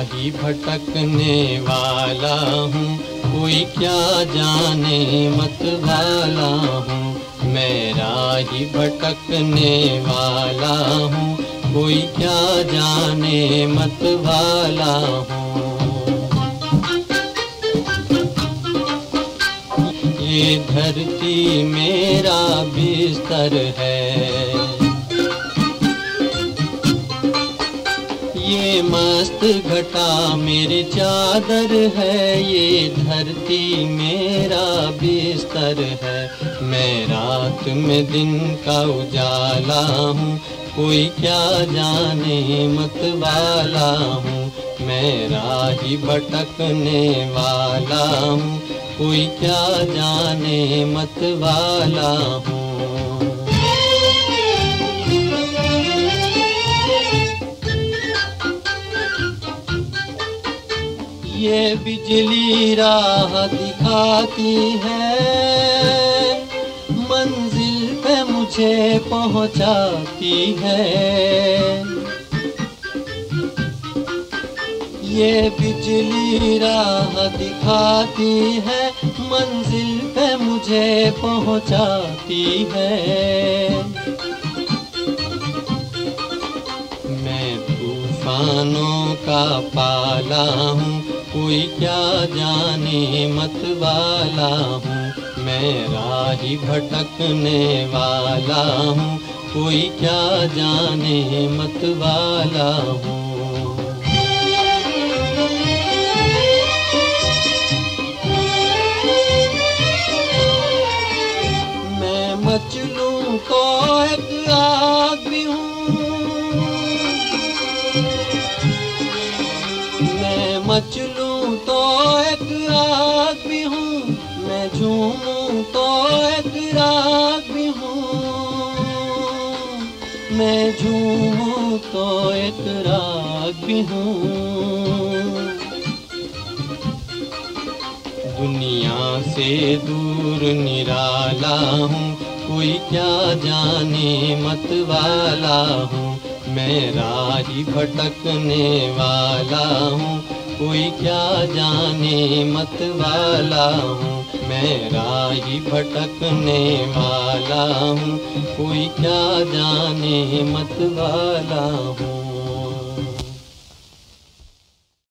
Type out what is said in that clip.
ही भटकने वाला हूँ। कोई क्या जाने, मत वाला हूँ। मेरा ही भटकने वाला हूँ। कोई क्या जाने, मत वाला हूँ। ये धरती मेरा बिस्तर है। ये मस्त घटा मेरी चादर है, ये धरती मेरा बिस्तर है। मैं रात में दिन का उजाला हूँ, कोई क्या जाने मत वाला हूँ। मैं राही भटकने वाला हूँ, कोई क्या जाने मत वाला हूँ। ये बिजली राह दिखाती है। मंजिल पे मुझे पहुंचाती है। ये बिजली राह दिखाती है, मंजिल पे मुझे पहुंचाती है। मैं तूफानों का पाला हूँ कोई क्या जाने मत वाला हूँ, मैं राही भटकने वाला हूँ। कोई क्या जाने मत वाला हूँ। मैं मचलू को एक भी हूँ। एक भी हूँ, मैं झूमूं तो एक भी हूँ। मैं झूमूं तो एक राग भी हूँ। दुनिया से दूर निराला हूँ, कोई क्या जाने मत वाला हूँ। मैं राही भटकने वाला हूँ कोई क्या जाने मत वाला हूँ। मैं राही भटकने वाला हूँ। कोई क्या जाने मत वाला हूँ।